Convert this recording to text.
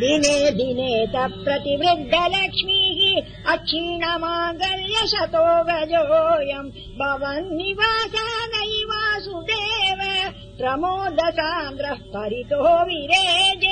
दिने दिने त प्रतिवृद्धलक्ष्मीः अक्षीणमाङ्गल्यशतो गजोऽयम् भवन्निवासा नैवासुदेव प्रमोदसान्द्रः परितो विरेज